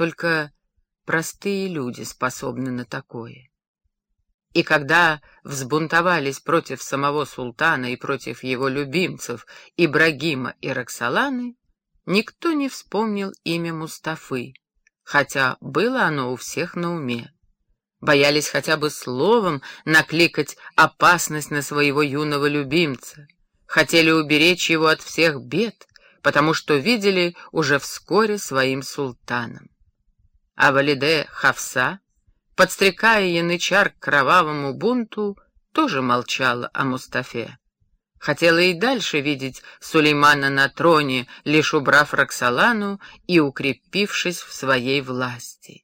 Только простые люди способны на такое. И когда взбунтовались против самого султана и против его любимцев Ибрагима и Роксоланы, никто не вспомнил имя Мустафы, хотя было оно у всех на уме. Боялись хотя бы словом накликать опасность на своего юного любимца, хотели уберечь его от всех бед, потому что видели уже вскоре своим султаном. А Валиде Хавса, подстрекая янычар к кровавому бунту, тоже молчала о Мустафе. Хотела и дальше видеть Сулеймана на троне, лишь убрав Роксолану и укрепившись в своей власти.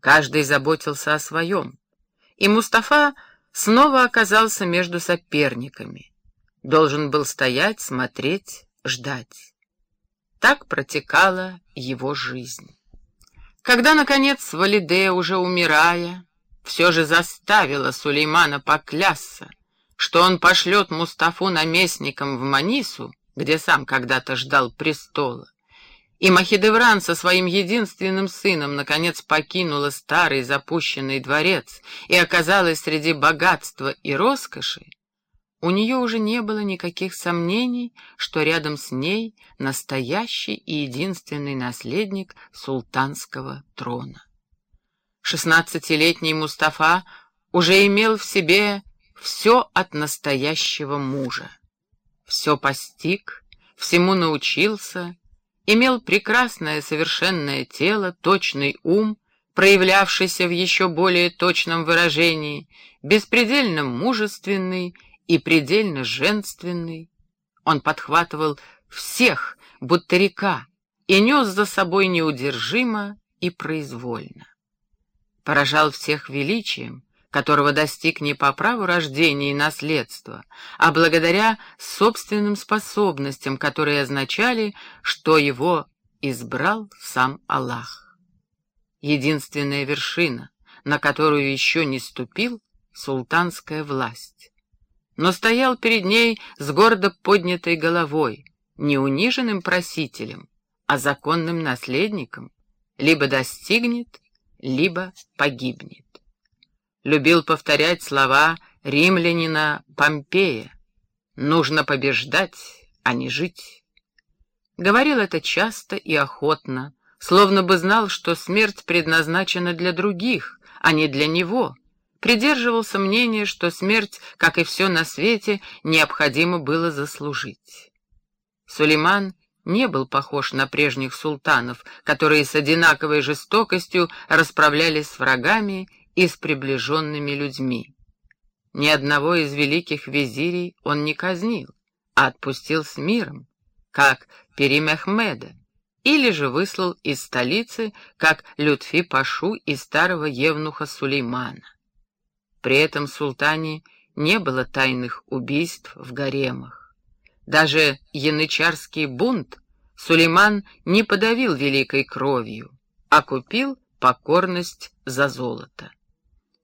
Каждый заботился о своем, и Мустафа снова оказался между соперниками. Должен был стоять, смотреть, ждать. Так протекала его жизнь. Когда, наконец, Валидея, уже умирая, все же заставила Сулеймана поклясться, что он пошлет Мустафу наместником в Манису, где сам когда-то ждал престола, и Махидевран со своим единственным сыном наконец покинула старый запущенный дворец и оказалась среди богатства и роскоши, у нее уже не было никаких сомнений, что рядом с ней настоящий и единственный наследник султанского трона. Шестнадцатилетний Мустафа уже имел в себе все от настоящего мужа. Все постиг, всему научился, имел прекрасное совершенное тело, точный ум, проявлявшийся в еще более точном выражении, беспредельно мужественный и предельно женственный. Он подхватывал всех, будто река, и нес за собой неудержимо и произвольно. Поражал всех величием, которого достиг не по праву рождения и наследства, а благодаря собственным способностям, которые означали, что его избрал сам Аллах. Единственная вершина, на которую еще не ступил, — султанская власть но стоял перед ней с гордо поднятой головой, не униженным просителем, а законным наследником, либо достигнет, либо погибнет. Любил повторять слова римлянина Помпея «Нужно побеждать, а не жить». Говорил это часто и охотно, словно бы знал, что смерть предназначена для других, а не для него — придерживался мнения, что смерть, как и все на свете, необходимо было заслужить. Сулейман не был похож на прежних султанов, которые с одинаковой жестокостью расправлялись с врагами и с приближенными людьми. Ни одного из великих визирей он не казнил, а отпустил с миром, как Перимехмеда, или же выслал из столицы, как Лютфи Пашу и старого евнуха Сулеймана. При этом султане не было тайных убийств в гаремах. Даже янычарский бунт Сулейман не подавил великой кровью, а купил покорность за золото.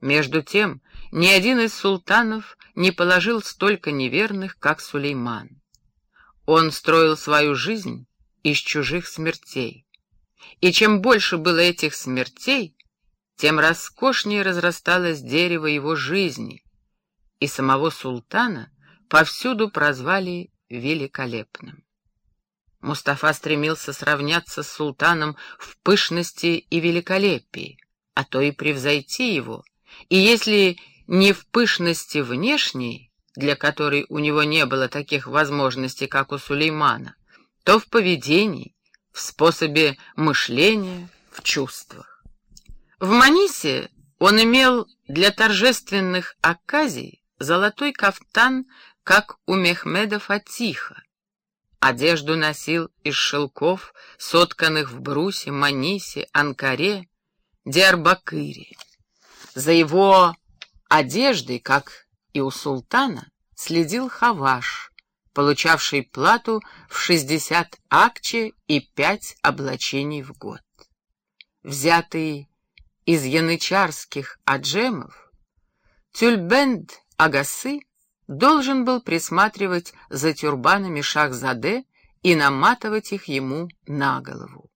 Между тем, ни один из султанов не положил столько неверных, как Сулейман. Он строил свою жизнь из чужих смертей. И чем больше было этих смертей, тем роскошнее разрасталось дерево его жизни, и самого султана повсюду прозвали великолепным. Мустафа стремился сравняться с султаном в пышности и великолепии, а то и превзойти его, и если не в пышности внешней, для которой у него не было таких возможностей, как у Сулеймана, то в поведении, в способе мышления, в чувствах. В Манисе он имел для торжественных оказий золотой кафтан, как у Мехмеда Фатиха. Одежду носил из шелков, сотканных в Брусе, Манисе, Анкаре, Диарбакыре. За его одеждой, как и у султана, следил Хаваш, получавший плату в 60 акче и 5 облачений в год. Взятый из янычарских аджемов, Тюльбенд Агасы должен был присматривать за тюрбанами Шахзаде и наматывать их ему на голову.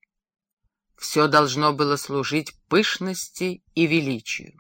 Все должно было служить пышности и величию.